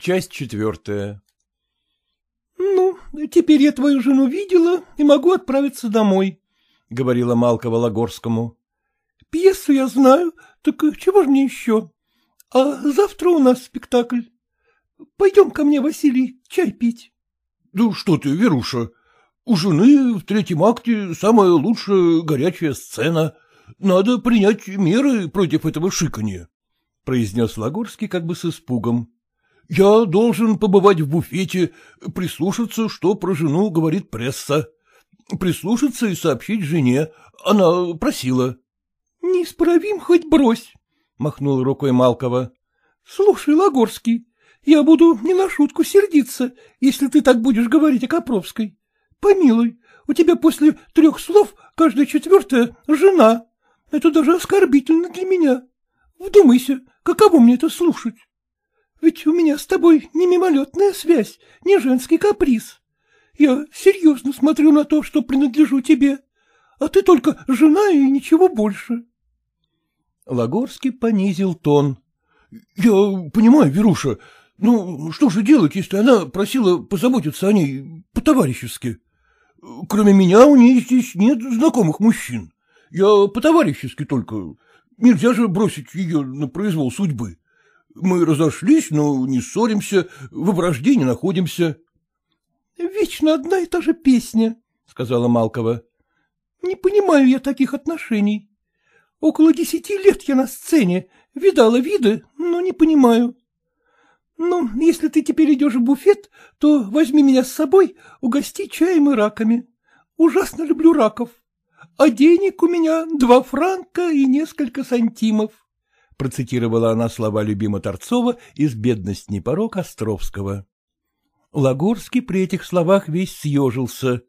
Часть четвертая. — Ну, теперь я твою жену видела и могу отправиться домой, — говорила Малкова Лагорскому. — Пьесу я знаю, так чего же мне еще? А завтра у нас спектакль. Пойдем ко мне, Василий, чай пить. — Да что ты, Веруша, у жены в третьем акте самая лучшая горячая сцена. Надо принять меры против этого шиканья, — произнес Лагорский как бы с испугом. — Я должен побывать в буфете, прислушаться, что про жену говорит пресса. Прислушаться и сообщить жене. Она просила. — Неисправим хоть брось, — махнула рукой Малкова. — Слушай, Лагорский, я буду не на шутку сердиться, если ты так будешь говорить о Копровской. Помилуй, у тебя после трех слов каждая четвертая — жена. Это даже оскорбительно для меня. Вдумайся, каково мне это слушать? Ведь у меня с тобой не мимолетная связь, не женский каприз. Я серьезно смотрю на то, что принадлежу тебе, а ты только жена и ничего больше. Лагорский понизил тон. — Я понимаю, Веруша, ну, что же делать, если она просила позаботиться о ней по-товарищески? Кроме меня у ней здесь нет знакомых мужчин. Я по-товарищески только. Нельзя же бросить ее на произвол судьбы. Мы разошлись, но не ссоримся, в вражде находимся. — Вечно одна и та же песня, — сказала Малкова. — Не понимаю я таких отношений. Около десяти лет я на сцене, видала виды, но не понимаю. Ну, если ты теперь идешь в буфет, то возьми меня с собой, угости чаем и раками. Ужасно люблю раков. А денег у меня два франка и несколько сантимов. Процитировала она слова любима Торцова из «Бедность не порог» Островского. Лагорский при этих словах весь съежился.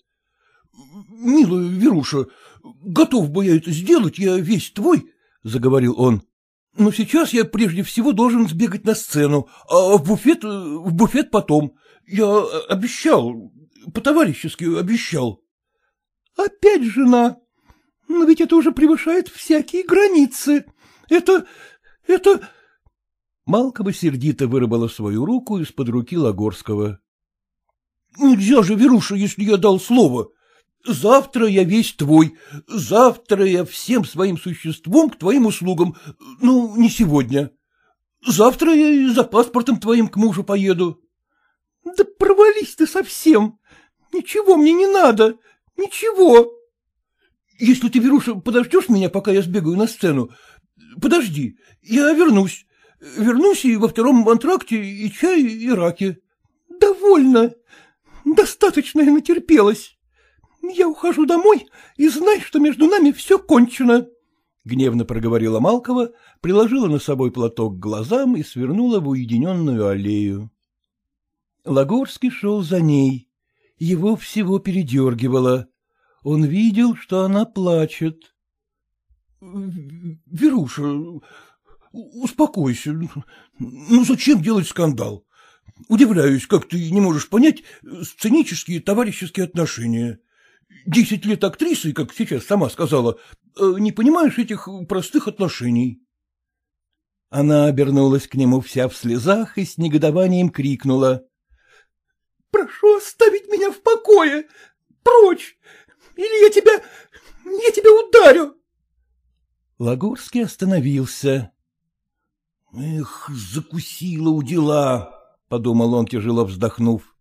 — Милая Веруша, готов бы я это сделать, я весь твой, — заговорил он. Но сейчас я прежде всего должен сбегать на сцену, а в буфет, в буфет потом. Я обещал, по-товарищески обещал. — Опять жена? Но ведь это уже превышает всякие границы. Это... это... Малкова сердито вырвала свою руку из-под руки Лагорского. — Нельзя же, Веруша, если я дал слово. Завтра я весь твой, завтра я всем своим существом к твоим услугам, ну, не сегодня. Завтра я и за паспортом твоим к мужу поеду. — Да провались ты совсем! Ничего мне не надо, ничего. — Если ты, Веруша, подождешь меня, пока я сбегаю на сцену, подожди, я вернусь. Вернусь и во втором антракте и чай, и раки. — Довольно. Достаточно я натерпелась. Я ухожу домой и знай, что между нами все кончено. Гневно проговорила Малкова, приложила на собой платок к глазам и свернула в уединенную аллею. Лагорский шел за ней. Его всего передергивало. Он видел, что она плачет. — Веруша, успокойся. Ну зачем делать скандал? Удивляюсь, как ты не можешь понять сценические товарищеские отношения. Десять лет актрисы, как сейчас сама сказала, э, не понимаешь этих простых отношений. Она обернулась к нему вся в слезах и с негодованием крикнула. — Прошу оставить меня в покое! Прочь! Или я тебя... я тебя ударю! Лагорский остановился. — Эх, закусила у дела, — подумал он, тяжело вздохнув.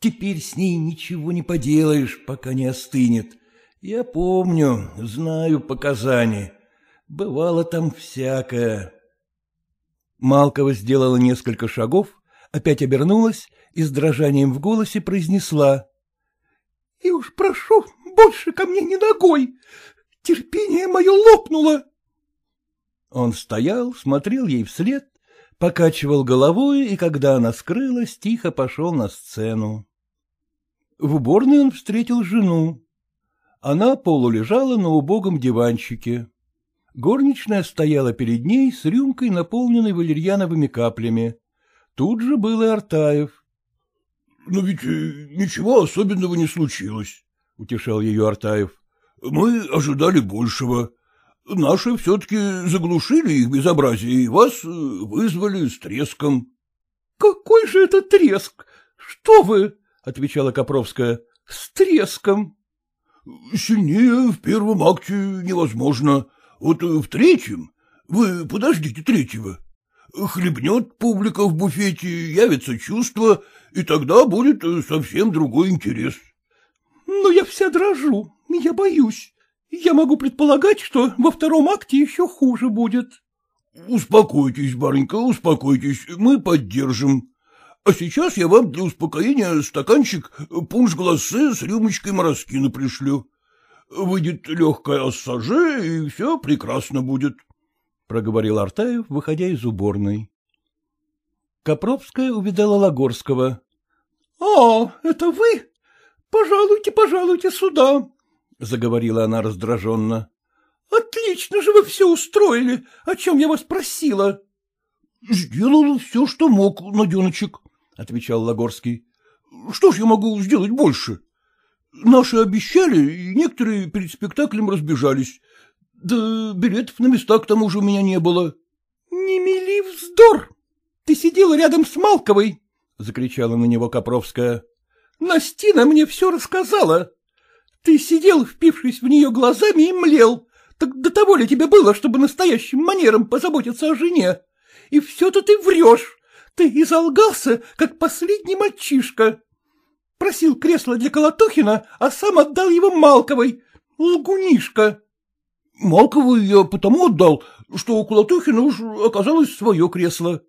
Теперь с ней ничего не поделаешь, пока не остынет. Я помню, знаю показания. Бывало там всякое. Малкова сделала несколько шагов, опять обернулась и с дрожанием в голосе произнесла. — И уж прошу, больше ко мне не ногой. Терпение мое лопнуло. Он стоял, смотрел ей вслед, покачивал головой, и когда она скрылась, тихо пошел на сцену. В уборной он встретил жену. Она полулежала на убогом диванчике. Горничная стояла перед ней с рюмкой, наполненной валерьяновыми каплями. Тут же был и Артаев. — Но ведь э, ничего особенного не случилось, — утешал ее Артаев. — Мы ожидали большего. Наши все-таки заглушили их безобразие и вас э, вызвали с треском. — Какой же это треск? Что вы? — отвечала Копровская. — С треском. — Сильнее в первом акте невозможно. Вот в третьем... Вы подождите третьего. Хлебнет публика в буфете, явится чувство, и тогда будет совсем другой интерес. — Но я вся дрожу, я боюсь. Я могу предполагать, что во втором акте еще хуже будет. — Успокойтесь, барынька, успокойтесь, мы поддержим. А сейчас я вам для успокоения стаканчик пунш-глассе с рюмочкой мороскина пришлю. Выйдет легкое ассаже, и все прекрасно будет, — проговорил Артаев, выходя из уборной. Копровская увидала Лагорского. — А, это вы? Пожалуйте, пожалуйте сюда, — заговорила она раздраженно. Отлично же вы все устроили, о чем я вас просила. — Сделал все, что мог, Наденочек, — отвечал Лагорский. — Что ж я могу сделать больше? Наши обещали, и некоторые перед спектаклем разбежались. Да билетов на места к тому же у меня не было. — Не мели вздор! Ты сидела рядом с Малковой! — закричала на него Копровская. — Настина мне все рассказала. Ты сидел, впившись в нее глазами, и млел, так до того ли тебе было, чтобы настоящим манером позаботиться о жене? И все-то ты врешь. Ты изолгался, как последний мальчишка. Просил кресло для Колотухина, а сам отдал его Малковой. Лгунишка. Малковой я потому отдал, что у Колотухина уж оказалось свое кресло.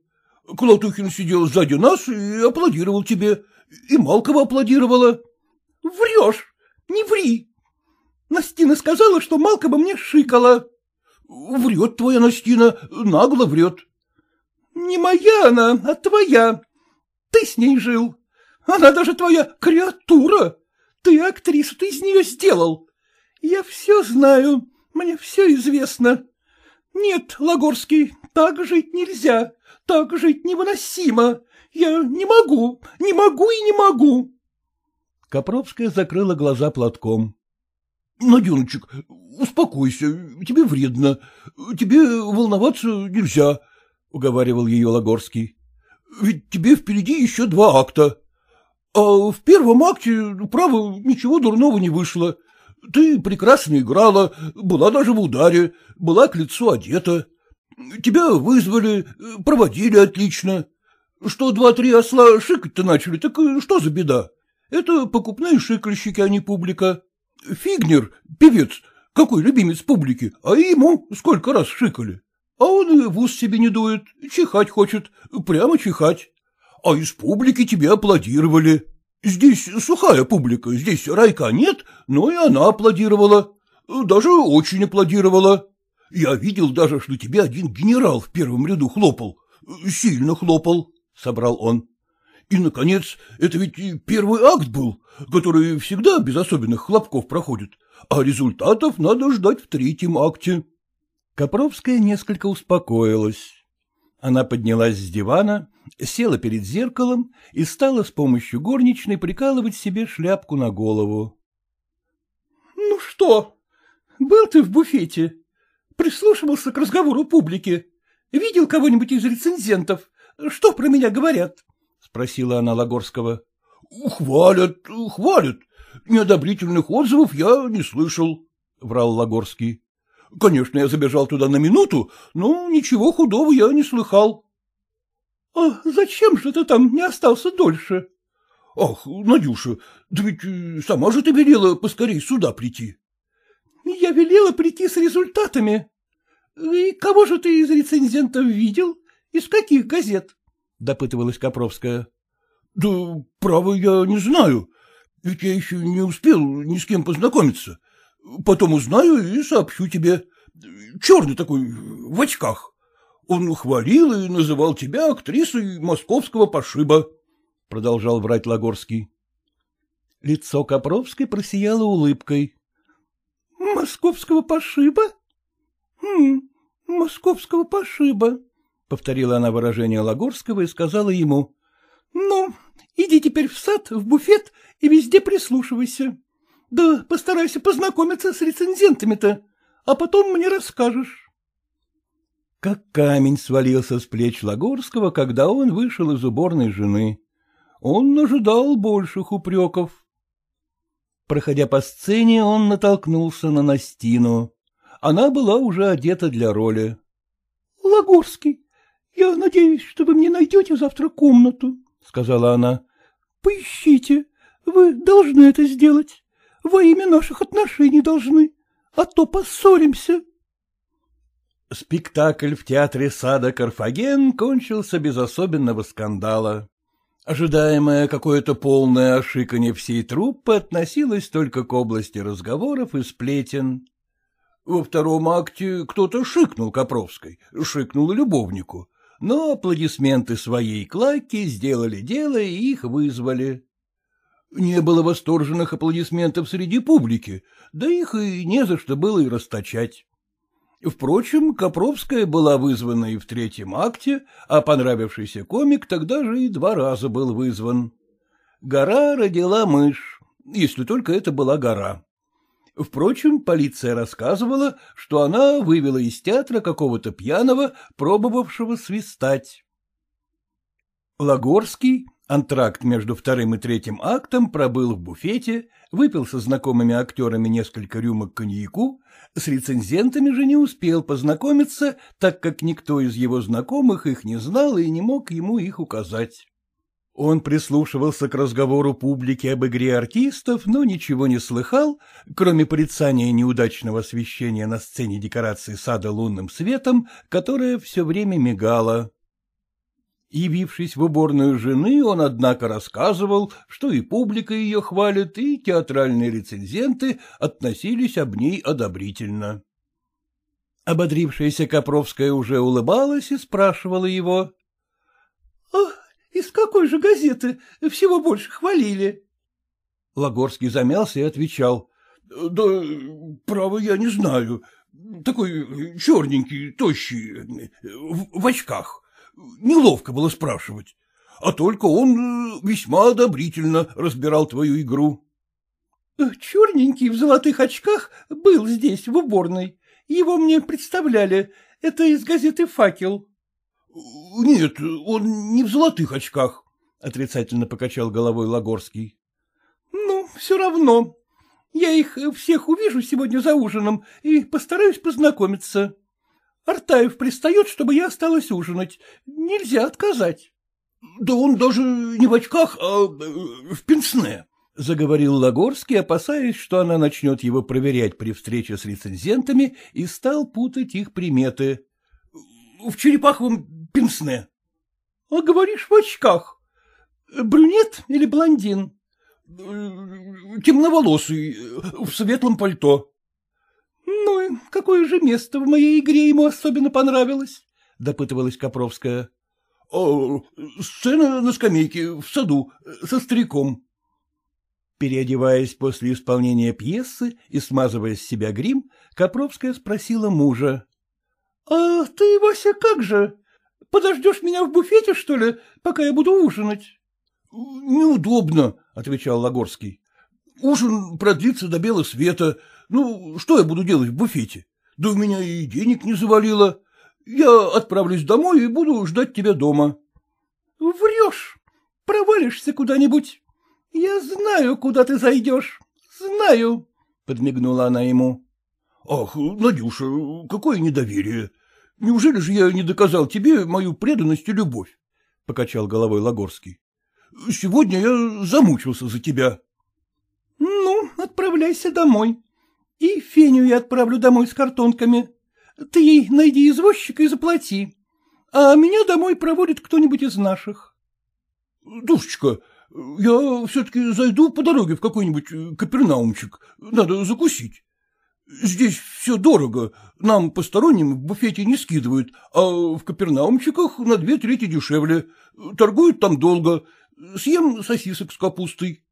Колотухин сидел сзади нас и аплодировал тебе, и Малкова аплодировала. — Врешь, не ври. Настина сказала, что Малкова мне шикала. — Врет твоя Настина, нагло врет. — Не моя она, а твоя. Ты с ней жил. Она даже твоя креатура. Ты актрису, ты из нее сделал. Я все знаю, мне все известно. Нет, Лагорский, так жить нельзя, так жить невыносимо. Я не могу, не могу и не могу. Копровская закрыла глаза платком. — Наденочек, успокойся, тебе вредно, тебе волноваться нельзя, — уговаривал ее Лагорский. — Ведь тебе впереди еще два акта. А в первом акте, право, ничего дурного не вышло. Ты прекрасно играла, была даже в ударе, была к лицу одета. Тебя вызвали, проводили отлично. Что два-три осла шикать-то начали, так что за беда? Это покупные шикальщики, а не публика. Фигнер, певец, какой любимец публики, а ему сколько раз шикали. А он и в ус себе не дует, чихать хочет, прямо чихать. А из публики тебе аплодировали. Здесь сухая публика, здесь райка нет, но и она аплодировала. Даже очень аплодировала. Я видел даже, что тебе один генерал в первом ряду хлопал. Сильно хлопал, — собрал он. И, наконец, это ведь первый акт был, который всегда без особенных хлопков проходит, а результатов надо ждать в третьем акте. Копровская несколько успокоилась. Она поднялась с дивана, села перед зеркалом и стала с помощью горничной прикалывать себе шляпку на голову. — Ну что, был ты в буфете? Прислушивался к разговору публики? Видел кого-нибудь из рецензентов? Что про меня говорят? Спросила она Лагорского. — Хвалят, хвалят. Неодобрительных отзывов я не слышал, — врал Лагорский. — Конечно, я забежал туда на минуту, но ничего худого я не слыхал. — А зачем же ты там не остался дольше? — Ах, Надюша, да ведь э, сама же ты велела поскорей сюда прийти. — Я велела прийти с результатами. И кого же ты из рецензентов видел? Из каких газет? — допытывалась Копровская. — Да, право, я не знаю. Ведь я еще не успел ни с кем познакомиться. Потом узнаю и сообщу тебе. Черный такой, в очках. Он хвалил и называл тебя актрисой московского пошиба, — продолжал врать Лагорский. Лицо Копровской просияло улыбкой. — Московского пошиба? Хм, московского пошиба, — повторила она выражение Лагорского и сказала ему. — Ну, иди теперь в сад, в буфет и везде прислушивайся. Да постарайся познакомиться с рецензентами-то, а потом мне расскажешь. Как камень свалился с плеч Лагорского, когда он вышел из уборной жены. Он ожидал больших упреков. Проходя по сцене, он натолкнулся на Настину. Она была уже одета для роли. — Лагорский, я надеюсь, что вы мне найдете завтра комнату, — сказала она. — Поищите, вы должны это сделать. Во имя наших отношений должны, а то поссоримся. Спектакль в театре сада «Карфаген» кончился без особенного скандала. Ожидаемое какое-то полное ошиканье всей труппы относилось только к области разговоров и сплетен. Во втором акте кто-то шикнул Копровской, шикнул любовнику, но аплодисменты своей клаки сделали дело и их вызвали. Не было восторженных аплодисментов среди публики, да их и не за что было и расточать. Впрочем, Копровская была вызвана и в третьем акте, а понравившийся комик тогда же и два раза был вызван. Гора родила мышь, если только это была гора. Впрочем, полиция рассказывала, что она вывела из театра какого-то пьяного, пробовавшего свистать. Лагорский, антракт между вторым и третьим актом, пробыл в буфете, выпил со знакомыми актерами несколько рюмок коньяку, с рецензентами же не успел познакомиться, так как никто из его знакомых их не знал и не мог ему их указать. Он прислушивался к разговору публики об игре артистов, но ничего не слыхал, кроме порицания неудачного освещения на сцене декорации сада лунным светом, которое все время мигало. Явившись в уборную жены, он, однако, рассказывал, что и публика ее хвалит, и театральные рецензенты относились об ней одобрительно. Ободрившаяся Копровская уже улыбалась и спрашивала его. — Ах, из какой же газеты всего больше хвалили? Лагорский замялся и отвечал. — Да, право, я не знаю. Такой черненький, тощий, в, в очках. Неловко было спрашивать. А только он весьма одобрительно разбирал твою игру. — Черненький в золотых очках был здесь, в уборной. Его мне представляли. Это из газеты «Факел». — Нет, он не в золотых очках, — отрицательно покачал головой Лагорский. — Ну, все равно. Я их всех увижу сегодня за ужином и постараюсь познакомиться. Артаев пристает, чтобы я осталась ужинать. Нельзя отказать. — Да он даже не в очках, а э, в пенсне, — заговорил Лагорский, опасаясь, что она начнет его проверять при встрече с рецензентами, и стал путать их приметы. — В черепаховом пенсне. — А говоришь, в очках. Брюнет или блондин? — Темноволосый, в светлом пальто. — Ну какое же место в моей игре ему особенно понравилось? — допытывалась Копровская. — Сцена на скамейке, в саду, со стариком. Переодеваясь после исполнения пьесы и смазывая с себя грим, Копровская спросила мужа. — А ты, Вася, как же? Подождешь меня в буфете, что ли, пока я буду ужинать? — Неудобно, — отвечал Лагорский. — Ужин продлится до бела света. Ну, что я буду делать в буфете? Да у меня и денег не завалило. Я отправлюсь домой и буду ждать тебя дома. — Врешь. Провалишься куда-нибудь. Я знаю, куда ты зайдешь. Знаю, — подмигнула она ему. — Ах, Надюша, какое недоверие! Неужели же я не доказал тебе мою преданность и любовь? — покачал головой Лагорский. — Сегодня я замучился за тебя. — Ну, отправляйся домой. И Феню я отправлю домой с картонками. Ты ей найди извозчика и заплати. А меня домой проводит кто-нибудь из наших. — Душечка, я все-таки зайду по дороге в какой-нибудь капернаумчик. Надо закусить. Здесь все дорого, нам посторонним в буфете не скидывают, а в капернаумчиках на две трети дешевле. Торгуют там долго. Съем сосисок с капустой.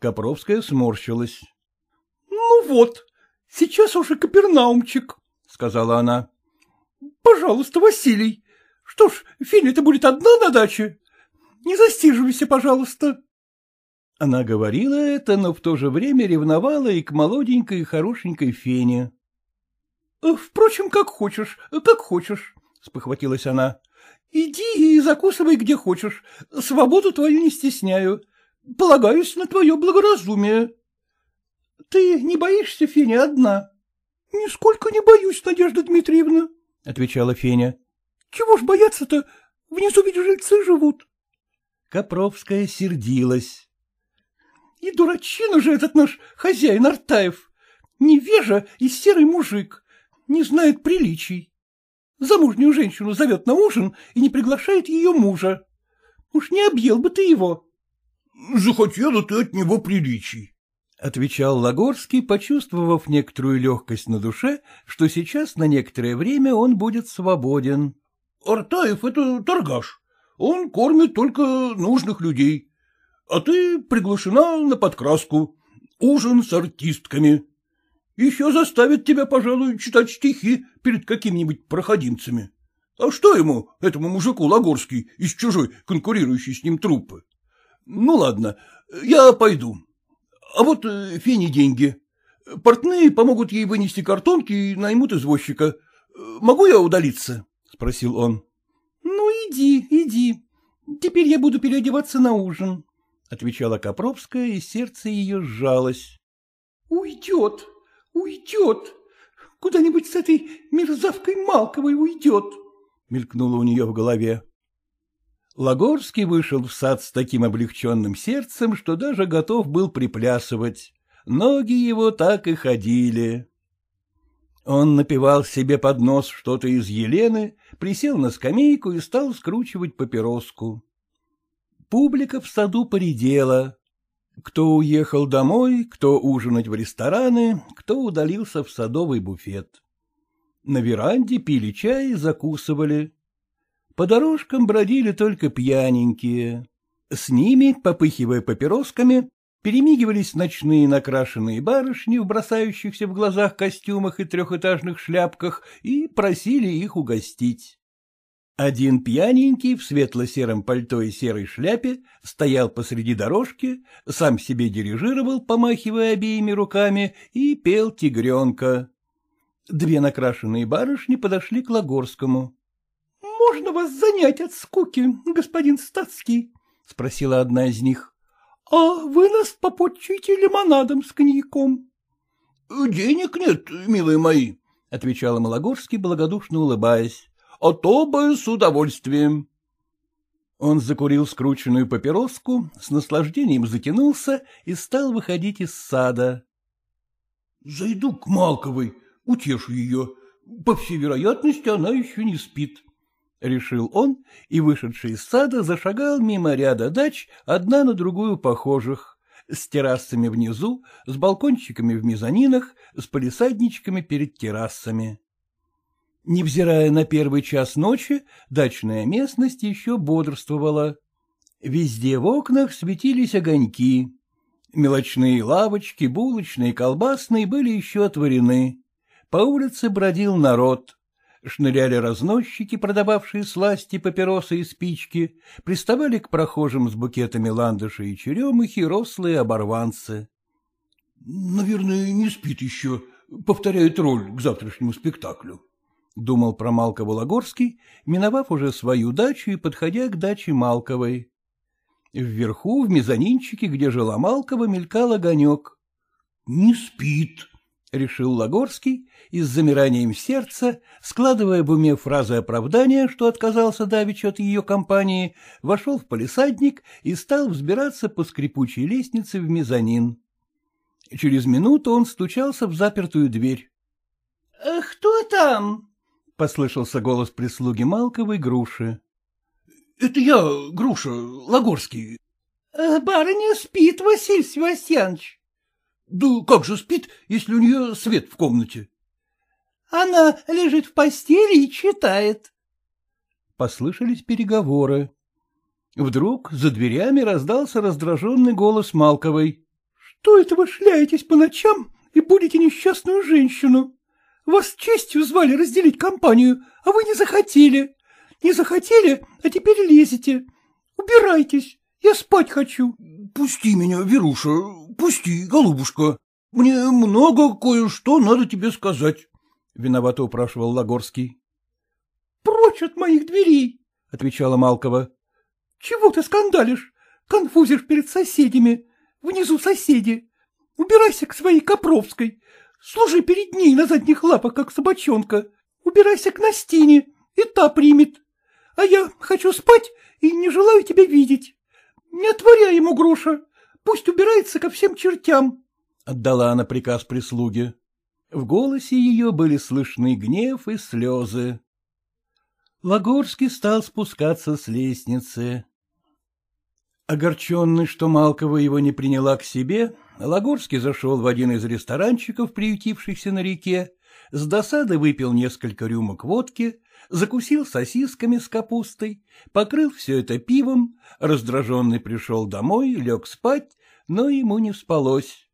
Копровская сморщилась. — Ну вот, сейчас уже капернаумчик, — сказала она. — Пожалуйста, Василий. Что ж, Филя-то будет одна на даче. Не застиживайся, пожалуйста. Она говорила это, но в то же время ревновала и к молоденькой и хорошенькой Фене. — Впрочем, как хочешь, как хочешь, —— спохватилась она. — Иди и закусывай где хочешь. Свободу твою не стесняю. Полагаюсь на твое благоразумие. Ты не боишься, Феня, одна? — Нисколько не боюсь, Надежда Дмитриевна, — отвечала Феня. — Чего ж бояться-то? Внизу ведь жильцы живут. Копровская сердилась. — И дурачина же этот наш хозяин Артаев. Невежа и серый мужик. Не знает приличий. Замужнюю женщину зовет на ужин и не приглашает ее мужа. Уж не объел бы ты его. — Захотела ты от него приличий, — отвечал Лагорский, почувствовав некоторую легкость на душе, что сейчас на некоторое время он будет свободен. — Артаев — это торгаш. Он кормит только нужных людей. А ты приглашена на подкраску. Ужин с артистками. Еще заставит тебя, пожалуй, читать стихи перед какими-нибудь проходимцами. А что ему, этому мужику Лагорский, из чужой, конкурирующей с ним труппы? Ну, ладно, я пойду. А вот э, Фене деньги. Портные помогут ей вынести картонки и наймут извозчика. Могу я удалиться? — спросил он. — Ну, иди, иди. Теперь я буду переодеваться на ужин, — отвечала Копровская, и сердце ее сжалось. — Уйдет, уйдет. Куда-нибудь с этой мерзавкой Малковой уйдет, — мелькнуло у нее в голове. Лагорский вышел в сад с таким облегченным сердцем, что даже готов был приплясывать. Ноги его так и ходили. Он напивал себе под нос что-то из Елены, присел на скамейку и стал скручивать папироску. Публика в саду поредела. Кто уехал домой, кто ужинать в рестораны, кто удалился в садовый буфет. На веранде пили чай и закусывали. По дорожкам бродили только пьяненькие. С ними, попыхивая папиросками, перемигивались ночные накрашенные барышни в бросающихся в глазах костюмах и трехэтажных шляпках и просили их угостить. Один пьяненький в светло-сером пальто и серой шляпе стоял посреди дорожки, сам себе дирижировал, помахивая обеими руками, и пел тигренка. Две накрашенные барышни подошли к Лагорскому можно вас занять от скуки, господин Стацкий? — спросила одна из них. — А вы нас попотчуете лимонадом с коньяком. — Денег нет, милые мои, — отвечала Малогорский, благодушно улыбаясь. — А то бы с удовольствием. Он закурил скрученную папироску, с наслаждением затянулся и стал выходить из сада. — Зайду к Малковой, утешу ее. По всей вероятности, она еще не спит, — решил он и, вышедший из сада, зашагал мимо ряда дач, одна на другую похожих, с террасами внизу, с балкончиками в мезонинах, с полисадничками перед террасами. Невзирая на первый час ночи, дачная местность еще бодрствовала. Везде в окнах светились огоньки. Мелочные лавочки, булочные, колбасные были еще отворены. По улице бродил народ шныряли разносчики, продававшие сласти, папиросы и спички, приставали к прохожим с букетами ландышей и черемухи рослые оборванцы. — Наверное, не спит еще, повторяет роль к завтрашнему спектаклю, — думал про Малкова Лагорский, миновав уже свою дачу и подходя к даче Малковой. Вверху, в мезонинчике, где жила Малкова, мелькал огонек. — Не спит, — решил Лагорский и с замиранием сердца, складывая в уме фразы оправдания, что отказался давич от ее компании, вошел в палисадник и стал взбираться по скрипучей лестнице в мезонин. Через минуту он стучался в запертую дверь. «Э, — Кто там? — послышался голос прислуги Малковой Груши. — Это я, Груша, Лагорский. «Э, — Барыня спит, Василий Севастьянович. Да как же спит, если у нее свет в комнате? — Она лежит в постели и читает. Послышались переговоры. Вдруг за дверями раздался раздраженный голос Малковой. — Что это вы шляетесь по ночам и будете несчастную женщину? Вас честью звали разделить компанию, а вы не захотели. Не захотели, а теперь лезете. Убирайтесь, я спать хочу. — Пусти меня, Веруша, пусти, голубушка. Мне много кое-что надо тебе сказать, — виновато упрашивал Лагорский. — прочь от моих дверей, — отвечала Малкова. — Чего ты скандалишь? Конфузишь перед соседями. Внизу соседи. Убирайся к своей Копровской. Служи перед ней на задних лапах, как собачонка. Убирайся к Настине, и та примет. А я хочу спать и не желаю тебя видеть. Не отворяй ему, Груша. Пусть убирается ко всем чертям. Отдала она приказ прислуге. В голосе ее были слышны гнев и слезы. Лагорский стал спускаться с лестницы. Огорченный, что Малкова его не приняла к себе, Лагорский зашел в один из ресторанчиков, приютившихся на реке, с досады выпил несколько рюмок водки, закусил сосисками с капустой, покрыл все это пивом, раздраженный пришел домой, лег спать, но ему не спалось.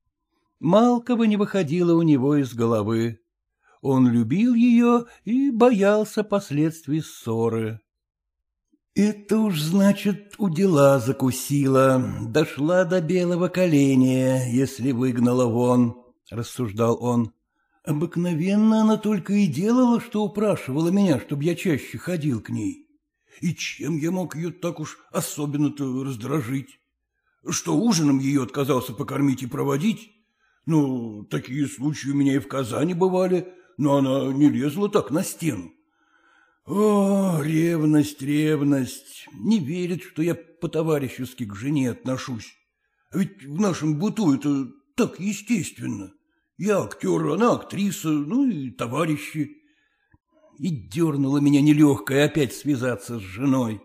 Малкова не выходила у него из головы. Он любил ее и боялся последствий ссоры. Это уж, значит, у дела закусила, дошла до белого коленя, если выгнала вон, — рассуждал он. Обыкновенно она только и делала, что упрашивала меня, чтобы я чаще ходил к ней. И чем я мог ее так уж особенно-то раздражить? Что ужином ее отказался покормить и проводить? Ну, такие случаи у меня и в Казани бывали, но она не лезла так на стену. О, ревность, ревность, не верит, что я по-товарищески к жене отношусь. А ведь в нашем быту это так естественно. Я актер, она актриса, ну и товарищи. И дернула меня нелегкая опять связаться с женой.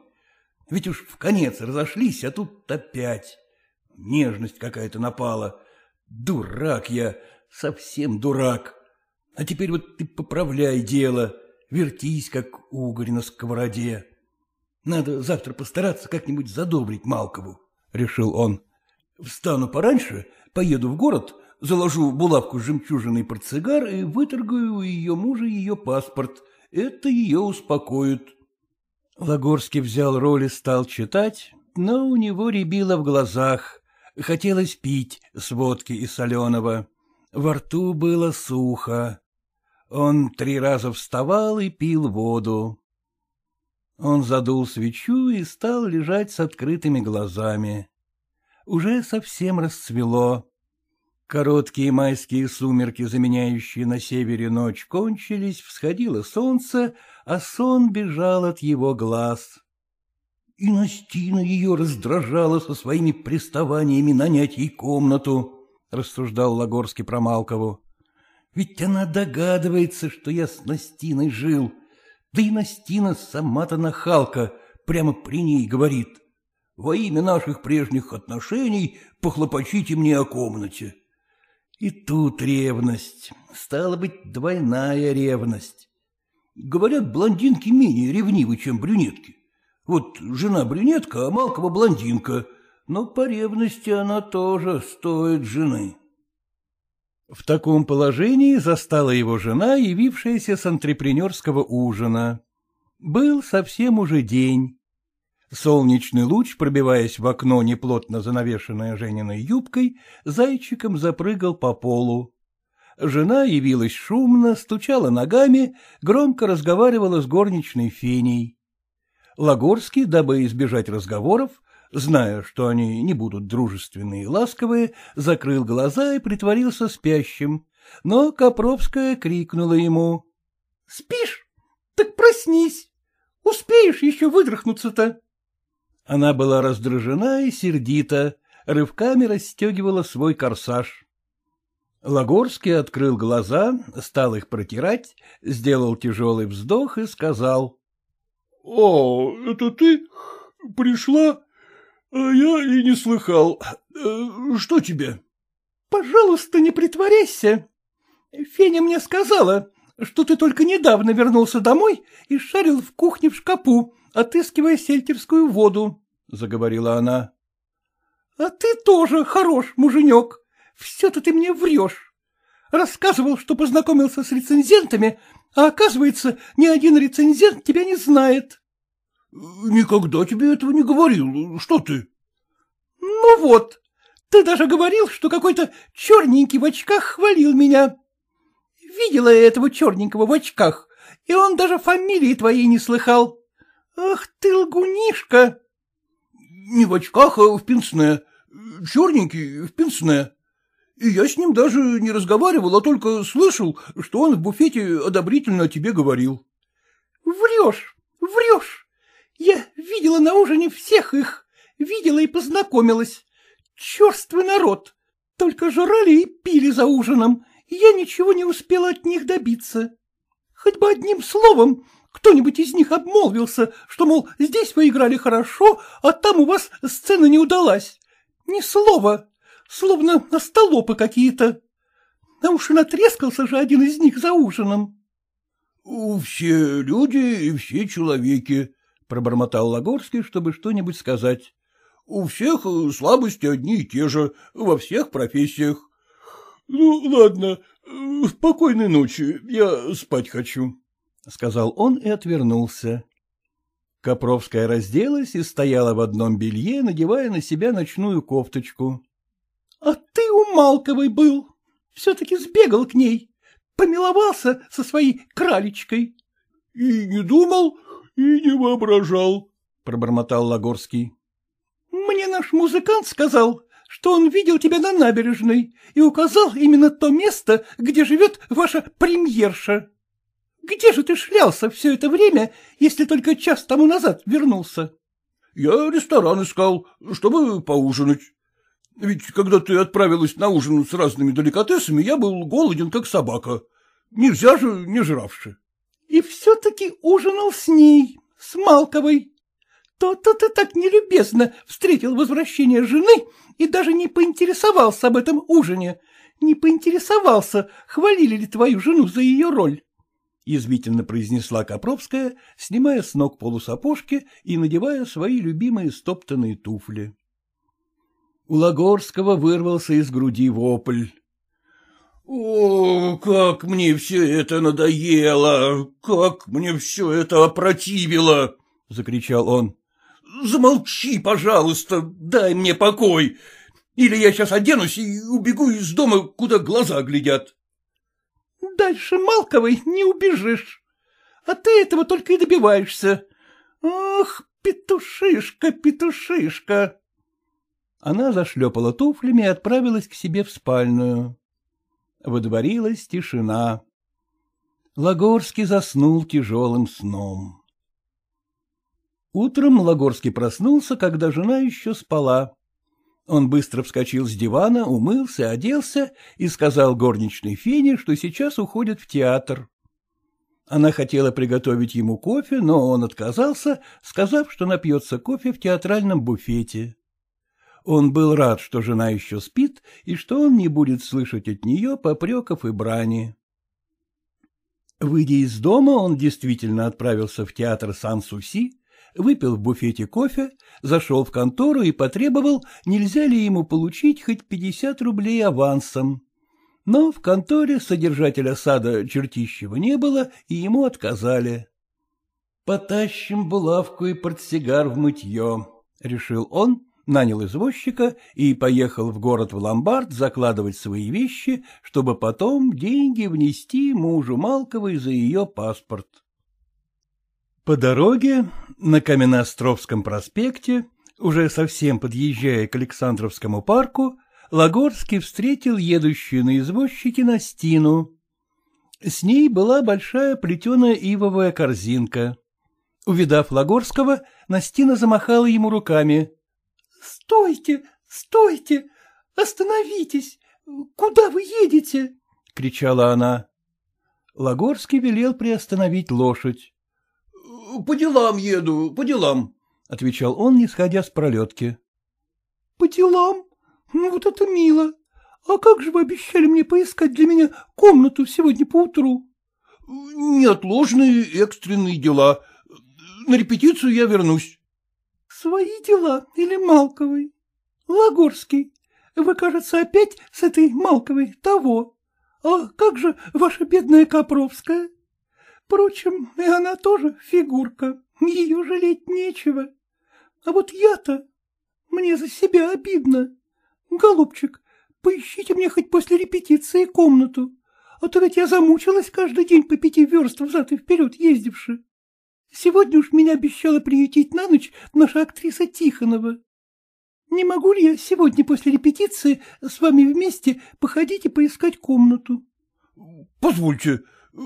Ведь уж в конец разошлись, а тут опять. Нежность какая-то напала. Дурак я, совсем дурак. А теперь вот ты поправляй дело, вертись, как угорь на сковороде. Надо завтра постараться как-нибудь задобрить Малкову, — решил он. Встану пораньше, поеду в город, заложу булавку с жемчужиной портсигар и выторгаю у ее мужа ее паспорт. Это ее успокоит. Лагорский взял роль и стал читать, но у него рябило в глазах. Хотелось пить с водки и соленого. Во рту было сухо. Он три раза вставал и пил воду. Он задул свечу и стал лежать с открытыми глазами. Уже совсем расцвело. Короткие майские сумерки, заменяющие на севере ночь, кончились, всходило солнце, а сон бежал от его глаз. И Настина ее раздражала со своими приставаниями нанять ей комнату, — рассуждал Лагорский про Малкову. Ведь она догадывается, что я с Настиной жил. Да и Настина сама-то нахалка, прямо при ней говорит. Во имя наших прежних отношений похлопочите мне о комнате. И тут ревность. Стала быть, двойная ревность. Говорят, блондинки менее ревнивы, чем брюнетки. Вот жена брюнетка, а Малкова блондинка, но по ревности она тоже стоит жены. В таком положении застала его жена, явившаяся с антрепренерского ужина. Был совсем уже день. Солнечный луч, пробиваясь в окно, неплотно занавешенное Жениной юбкой, зайчиком запрыгал по полу. Жена явилась шумно, стучала ногами, громко разговаривала с горничной феней. Лагорский, дабы избежать разговоров, зная, что они не будут дружественные и ласковые, закрыл глаза и притворился спящим, но Копровская крикнула ему. — Спишь? Так проснись! Успеешь еще выдрахнуться-то! Она была раздражена и сердита, рывками расстегивала свой корсаж. Лагорский открыл глаза, стал их протирать, сделал тяжелый вздох и сказал. — О, это ты пришла? А я и не слыхал. Э, что тебе? — Пожалуйста, не притворяйся. Феня мне сказала, что ты только недавно вернулся домой и шарил в кухне в шкапу, отыскивая сельтерскую воду, — заговорила она. — А ты тоже хорош, муженек. Все-то ты мне врешь. Рассказывал, что познакомился с рецензентами, а оказывается, ни один рецензент тебя не знает. — Никогда тебе этого не говорил. Что ты? — Ну вот, ты даже говорил, что какой-то черненький в очках хвалил меня. Видела я этого черненького в очках, и он даже фамилии твоей не слыхал. Ах ты лгунишка! Не в очках, а в пенсне. Черненький в пенсне. И я с ним даже не разговаривал, а только слышал, что он в буфете одобрительно о тебе говорил. — Врешь, врешь. Я видела на ужине всех их, видела и познакомилась. Черствый народ. Только жрали и пили за ужином, и я ничего не успела от них добиться. Хоть бы одним словом кто-нибудь из них обмолвился, что, мол, здесь вы играли хорошо, а там у вас сцена не удалась. Ни слова, словно остолопы какие-то. А уж и натрескался же один из них за ужином. — Все люди и все человеки, — пробормотал Лагорский, чтобы что-нибудь сказать. — У всех слабости одни и те же, во всех профессиях. — Ну, ладно, спокойной ночи, я спать хочу, — сказал он и отвернулся. Копровская разделась и стояла в одном белье, надевая на себя ночную кофточку. — А ты у Малковой был, все-таки сбегал к ней, помиловался со своей кралечкой. — И не думал, и не воображал, — пробормотал Лагорский. — Мне наш музыкант сказал, что он видел тебя на набережной и указал именно то место, где живет ваша премьерша. Где же ты шлялся все это время, если только час тому назад вернулся? — Я ресторан искал, чтобы поужинать. Ведь когда ты отправилась на ужин с разными деликатесами, я был голоден, как собака. Нельзя же, не жравши. — И все-таки ужинал с ней, с Малковой. То-то ты так нелюбезно встретил возвращение жены и даже не поинтересовался об этом ужине, не поинтересовался, хвалили ли твою жену за ее роль. — язвительно произнесла Копровская, снимая с ног полусапожки и надевая свои любимые стоптанные туфли. У Лагорского вырвался из груди вопль. — О, как мне все это надоело! Как мне все это опротивило! — закричал он. — Замолчи, пожалуйста, дай мне покой, или я сейчас оденусь и убегу из дома, куда глаза глядят. — Дальше Малковой не убежишь, а ты этого только и добиваешься. Ох, петушишка, петушишка! Она зашлепала туфлями и отправилась к себе в спальную. Водворилась тишина. Лагорский заснул тяжелым сном. Утром Лагорский проснулся, когда жена еще спала. Он быстро вскочил с дивана, умылся, оделся и сказал горничной Фене, что сейчас уходит в театр. Она хотела приготовить ему кофе, но он отказался, сказав, что напьется кофе в театральном буфете. Он был рад, что жена еще спит, и что он не будет слышать от нее попреков и брани. Выйдя из дома, он действительно отправился в театр Сан-Суси, выпил в буфете кофе, зашел в контору и потребовал, нельзя ли ему получить хоть пятьдесят рублей авансом. Но в конторе содержателя сада Чертищева не было, и ему отказали. «Потащим булавку и портсигар в мытье», — решил он нанял извозчика и поехал в город в ломбард закладывать свои вещи, чтобы потом деньги внести мужу Малковой за ее паспорт. По дороге на Каменноостровском проспекте, уже совсем подъезжая к Александровскому парку, Лагорский встретил едущую на извозчике Настину. С ней была большая плетеная ивовая корзинка. Увидав Лагорского, Настина замахала ему руками. — Стойте, стойте, остановитесь! Куда вы едете? — кричала она. Лагорский велел приостановить лошадь. — По делам еду, по делам, — отвечал он, не сходя с пролетки. — По делам? Ну, вот это мило. А как же вы обещали мне поискать для меня комнату сегодня поутру? — Неотложные экстренные дела. На репетицию я вернусь. Свои дела или Малковой? Лагорский, вы, кажется, опять с этой Малковой того. А как же ваша бедная Копровская? Впрочем, и она тоже фигурка, ее жалеть нечего. А вот я-то... Мне за себя обидно. Голубчик, поищите мне хоть после репетиции комнату, а то ведь я замучилась каждый день по пяти верст взад и вперед ездивши. Сегодня уж меня обещала приютить на ночь наша актриса Тихонова. Не могу ли я сегодня после репетиции с вами вместе походить и поискать комнату? — Позвольте,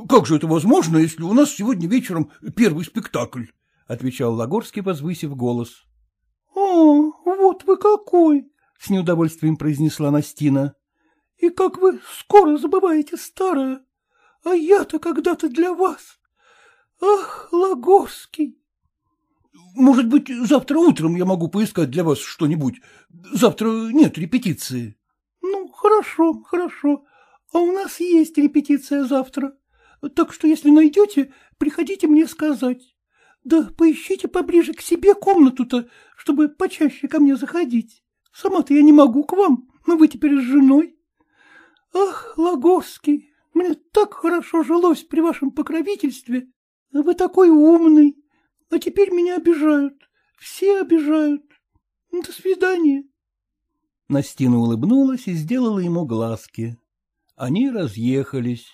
как же это возможно, если у нас сегодня вечером первый спектакль? — отвечал Лагорский, возвысив голос. — О, вот вы какой! — с неудовольствием произнесла Настина. — И как вы скоро забываете старое! А я-то когда-то для вас! Ах, Лагорский! — Может быть, завтра утром я могу поискать для вас что-нибудь? Завтра нет репетиции. — Ну, хорошо, хорошо. А у нас есть репетиция завтра. Так что, если найдете, приходите мне сказать. Да поищите поближе к себе комнату-то, чтобы почаще ко мне заходить. Сама-то я не могу к вам, но вы теперь с женой. Ах, Лаговский, мне так хорошо жилось при вашем покровительстве. Вы такой умный, а теперь меня обижают. Все обижают. До свидания. Настина улыбнулась и сделала ему глазки. Они разъехались.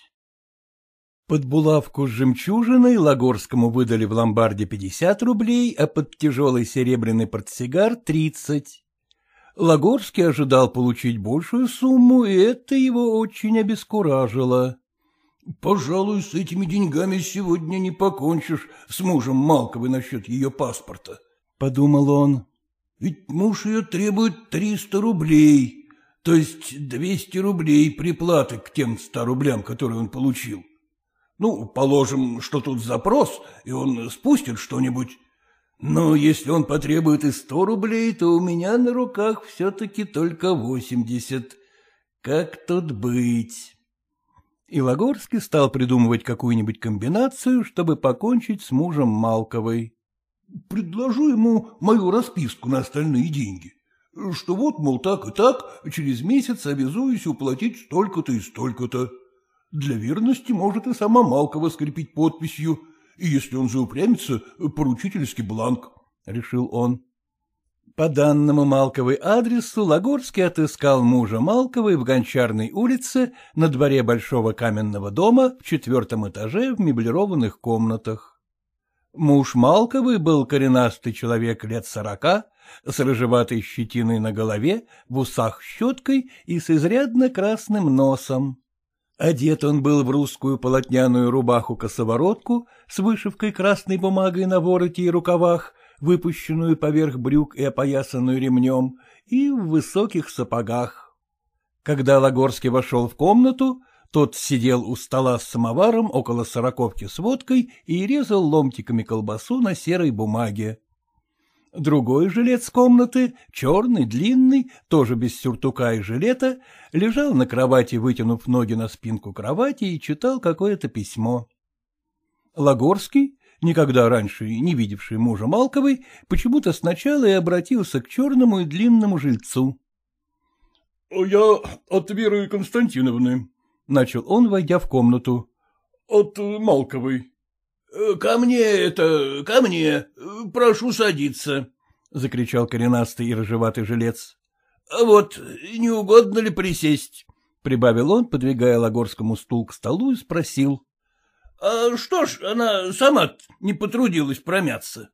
Под булавку с жемчужиной Лагорскому выдали в ломбарде пятьдесят рублей, а под тяжелый серебряный портсигар — тридцать. Лагорский ожидал получить большую сумму, и это его очень обескуражило. — Пожалуй, с этими деньгами сегодня не покончишь с мужем Малковой насчет ее паспорта, — подумал он. — Ведь муж ее требует триста рублей, то есть двести рублей приплаты к тем ста рублям, которые он получил. Ну, положим, что тут запрос, и он спустит что-нибудь. Но если он потребует и сто рублей, то у меня на руках все-таки только восемьдесят. Как тут быть? И Лагорский стал придумывать какую-нибудь комбинацию, чтобы покончить с мужем Малковой. — Предложу ему мою расписку на остальные деньги что вот, мол, так и так, через месяц обязуюсь уплатить столько-то и столько-то. Для верности может и сама Малкова скрепить подписью, и если он заупрямится, поручительский бланк, — решил он. По данному Малковой адресу Лагорский отыскал мужа Малковой в Гончарной улице на дворе большого каменного дома в четвертом этаже в меблированных комнатах. Муж Малковой был коренастый человек лет сорока, с рыжеватой щетиной на голове, в усах щеткой и с изрядно красным носом. Одет он был в русскую полотняную рубаху-косоворотку с вышивкой красной бумагой на вороте и рукавах, выпущенную поверх брюк и опоясанную ремнем, и в высоких сапогах. Когда Лагорский вошел в комнату, тот сидел у стола с самоваром около сороковки с водкой и резал ломтиками колбасу на серой бумаге. Другой жилец комнаты, черный, длинный, тоже без сюртука и жилета, лежал на кровати, вытянув ноги на спинку кровати и читал какое-то письмо. Лагорский, никогда раньше не видевший мужа Малковой, почему-то сначала и обратился к черному и длинному жильцу. — Я от Веры Константиновны, — начал он, войдя в комнату. — От Малковой. Ко мне это, ко мне, прошу садиться, — закричал коренастый и рыжеватый жилец. — Вот, не угодно ли присесть? — прибавил он, подвигая Лагорскому стул к столу и спросил. — А что ж, она сама не потрудилась промяться?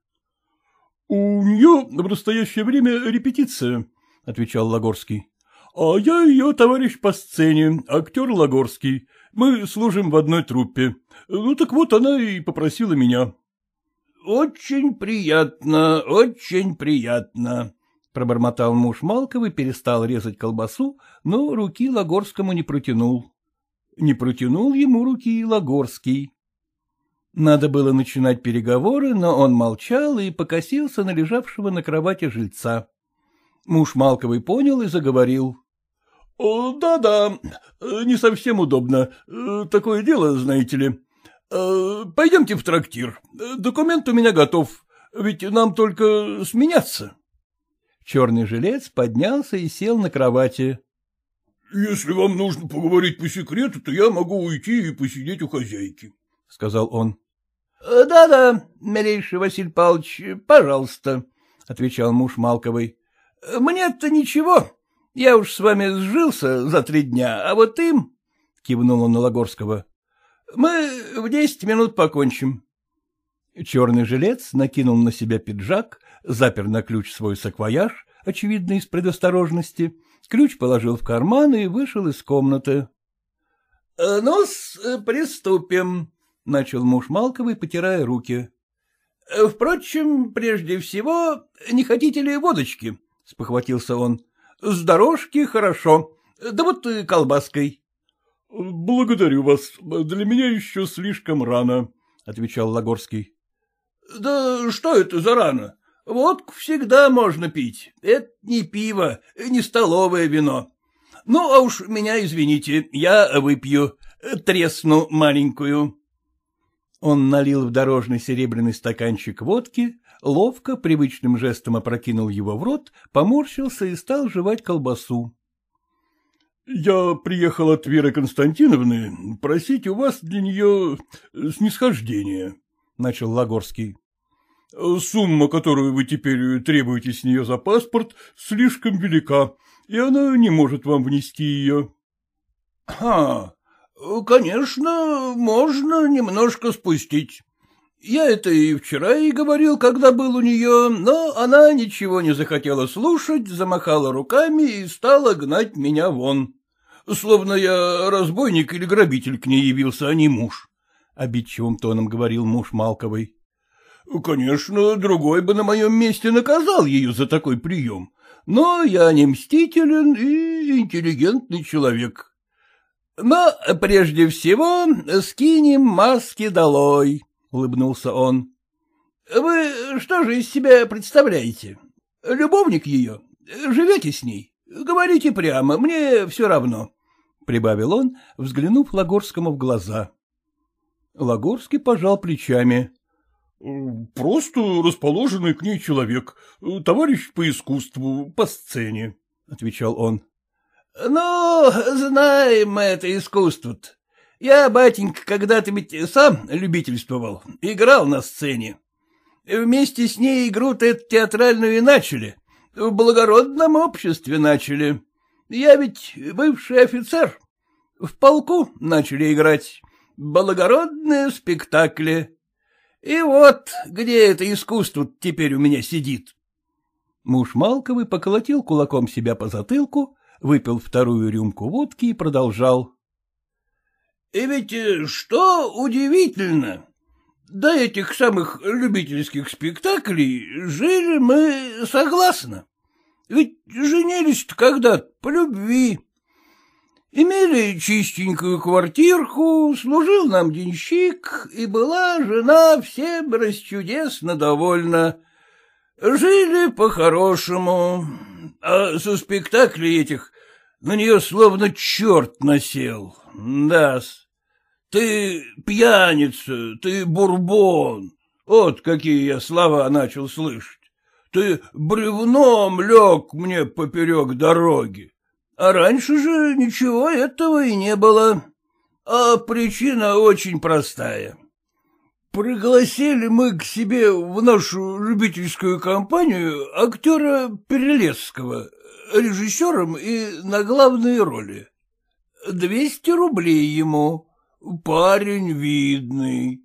— У нее в настоящее время репетиция, — отвечал Лагорский. — А я ее товарищ по сцене, актер Лагорский. Мы служим в одной труппе. Ну так вот она и попросила меня. — Очень приятно, очень приятно, — пробормотал муж Малковый, перестал резать колбасу, но руки Лагорскому не протянул. Не протянул ему руки и Лагорский. Надо было начинать переговоры, но он молчал и покосился на лежавшего на кровати жильца. Муж Малковый понял и заговорил. Да-да, не совсем удобно. Такое дело, знаете ли. Пойдемте в трактир. Документ у меня готов, ведь нам только сменяться. Черный жилец поднялся и сел на кровати. — Если вам нужно поговорить по секрету, то я могу уйти и посидеть у хозяйки, — сказал он. «Да — Да-да, милейший Василий Павлович, пожалуйста, — отвечал муж Малковой. — Мне-то ничего, я уж с вами сжился за три дня, а вот им... кивнул он на Лагорского. — Мы в десять минут покончим. Черный жилец накинул на себя пиджак, запер на ключ свой саквояж, очевидно, из предосторожности, ключ положил в карман и вышел из комнаты. — Ну, приступим, — начал муж Малковой, потирая руки. — Впрочем, прежде всего, не хотите ли водочки? — спохватился он. — С дорожки хорошо, да вот колбаской. — Благодарю вас, для меня еще слишком рано, — отвечал Лагорский. — Да что это за рано? Водку всегда можно пить. Это не пиво, не столовое вино. Ну, а уж меня извините, я выпью, тресну маленькую. Он налил в дорожный серебряный стаканчик водки, ловко, привычным жестом опрокинул его в рот, поморщился и стал жевать колбасу. — Я приехал от Веры Константиновны просить у вас для нее снисхождения, — начал Лагорский. — Сумма, которую вы теперь требуете с нее за паспорт, слишком велика, и она не может вам внести ее. — Ха, конечно, можно немножко спустить. Я это и вчера и говорил, когда был у нее, но она ничего не захотела слушать, замахала руками и стала гнать меня вон. Словно я разбойник или грабитель к ней явился, а не муж. Обидчивым тоном говорил муж Малковой. Конечно, другой бы на моем месте наказал ее за такой прием, но я не мстителен и интеллигентный человек. Но прежде всего скинем маски долой, — улыбнулся он. — Вы что же из себя представляете? Любовник ее? Живете с ней? Говорите прямо, мне все равно, — прибавил он, взглянув Лагорскому в глаза. Лагорский пожал плечами. — Просто расположенный к ней человек, товарищ по искусству, по сцене, — отвечал он. — Ну, знаем мы это искусство -то. Я, батенька, когда-то ведь сам любительствовал, играл на сцене. Вместе с ней игру-то театральную и начали, в благородном обществе начали. Я ведь бывший офицер. В полку начали играть. Благородные спектакли. И вот где это искусство теперь у меня сидит. Муж Малковый поколотил кулаком себя по затылку, выпил вторую рюмку водки и продолжал. — И ведь э, что удивительно, до этих самых любительских спектаклей жили мы согласно. Ведь женились-то когда-то по любви. Имели чистенькую квартирку, служил нам денщик, и была жена всем расчудесно довольна. Жили по-хорошему, а со спектаклей этих на нее словно черт насел. да -с. Ты пьяница, ты бурбон. Вот какие я слова начал слышать. Ты бревном лег мне поперек дороги. А раньше же ничего этого и не было. А причина очень простая. Пригласили мы к себе в нашу любительскую компанию актера Перелесского, режиссером и на главные роли. Двести рублей ему. Парень видный.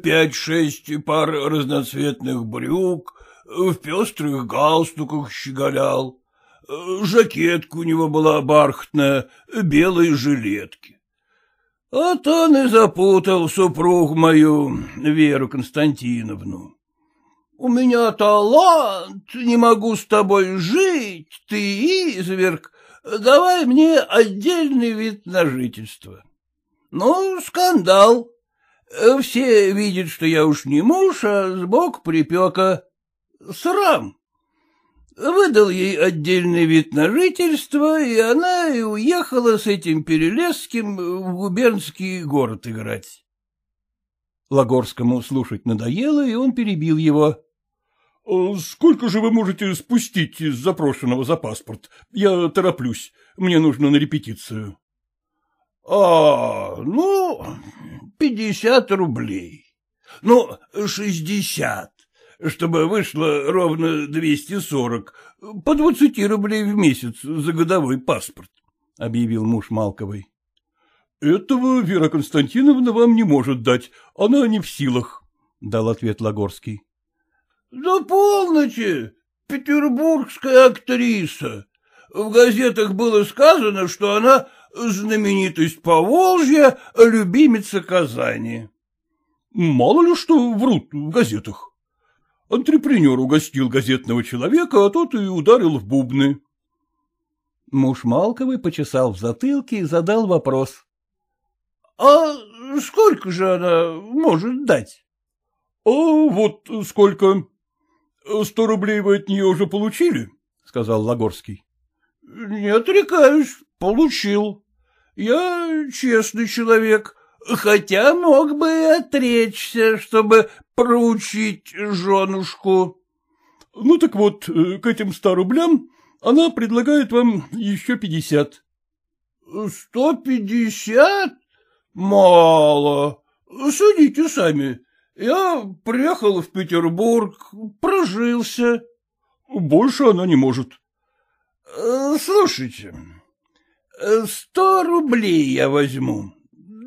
Пять-шесть пар разноцветных брюк, в пестрых галстуках щеголял. Жакетка у него была бархатная, белые жилетки. Вот он и запутал супруг мою, Веру Константиновну. У меня талант, не могу с тобой жить, ты изверг, давай мне отдельный вид на жительство. Ну, скандал. Все видят, что я уж не муж, а сбоку припека. Срам. Выдал ей отдельный вид на жительство, и она и уехала с этим Перелесским в губернский город играть. Лагорскому слушать надоело, и он перебил его. «А — Сколько же вы можете спустить из запрошенного за паспорт? Я тороплюсь, мне нужно на репетицию. — А, ну, пятьдесят рублей. Ну, шестьдесят чтобы вышло ровно двести сорок, по двадцати рублей в месяц за годовой паспорт, — объявил муж Малковой. — Этого Вера Константиновна вам не может дать, она не в силах, — дал ответ Лагорский. — Да полноте, петербургская актриса. В газетах было сказано, что она знаменитость Поволжья, любимица Казани. — Мало ли что врут в газетах. Антрепренер угостил газетного человека, а тот и ударил в бубны. Муж Малковой почесал в затылке и задал вопрос. — А сколько же она может дать? — А вот сколько. Сто рублей вы от нее уже получили? — сказал Лагорский. — Не отрекаюсь, получил. Я честный человек, хотя мог бы отречься, чтобы проучить женушку. — Ну так вот, к этим ста рублям она предлагает вам еще пятьдесят. — Сто пятьдесят? Мало. Судите сами. Я приехал в Петербург, прожился. Больше она не может. Э, — Слушайте, сто рублей я возьму.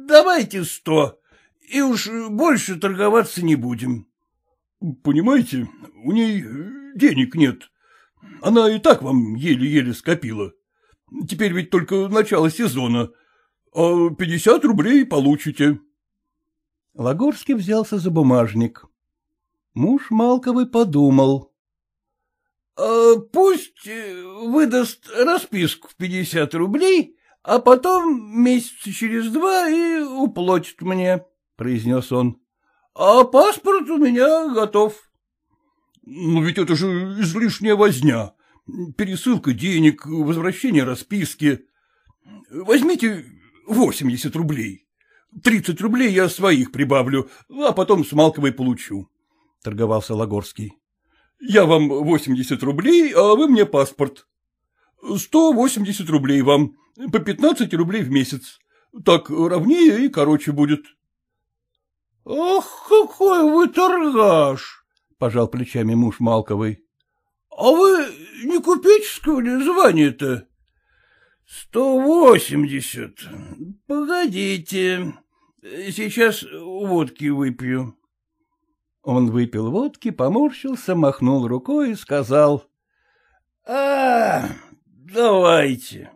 Давайте сто, и уж больше торговаться не будем. — Понимаете, у ней денег нет. Она и так вам еле-еле скопила. Теперь ведь только начало сезона, а пятьдесят рублей получите. Лагорский взялся за бумажник. Муж Малковый подумал. «А — Пусть э, выдаст расписку в пятьдесят рублей, а потом месяца через два и уплатит мне, — произнес он. — А паспорт у меня готов. — Ну ведь это же излишняя возня. Пересылка денег, возвращение расписки. Возьмите восемьдесят рублей. Тридцать рублей я своих прибавлю, а потом с Малковой получу, — торговался Лагорский. — Я вам восемьдесят рублей, а вы мне паспорт. Сто восемьдесят рублей вам, по пятнадцать рублей в месяц. Так ровнее и короче будет. — Ах, какой вы торгаш! — пожал плечами муж Малковой. — А вы не купеческого ли звания-то? — Сто восемьдесят. Погодите, Сейчас водки выпью. Он выпил водки, поморщился, махнул рукой и сказал. — А, давайте.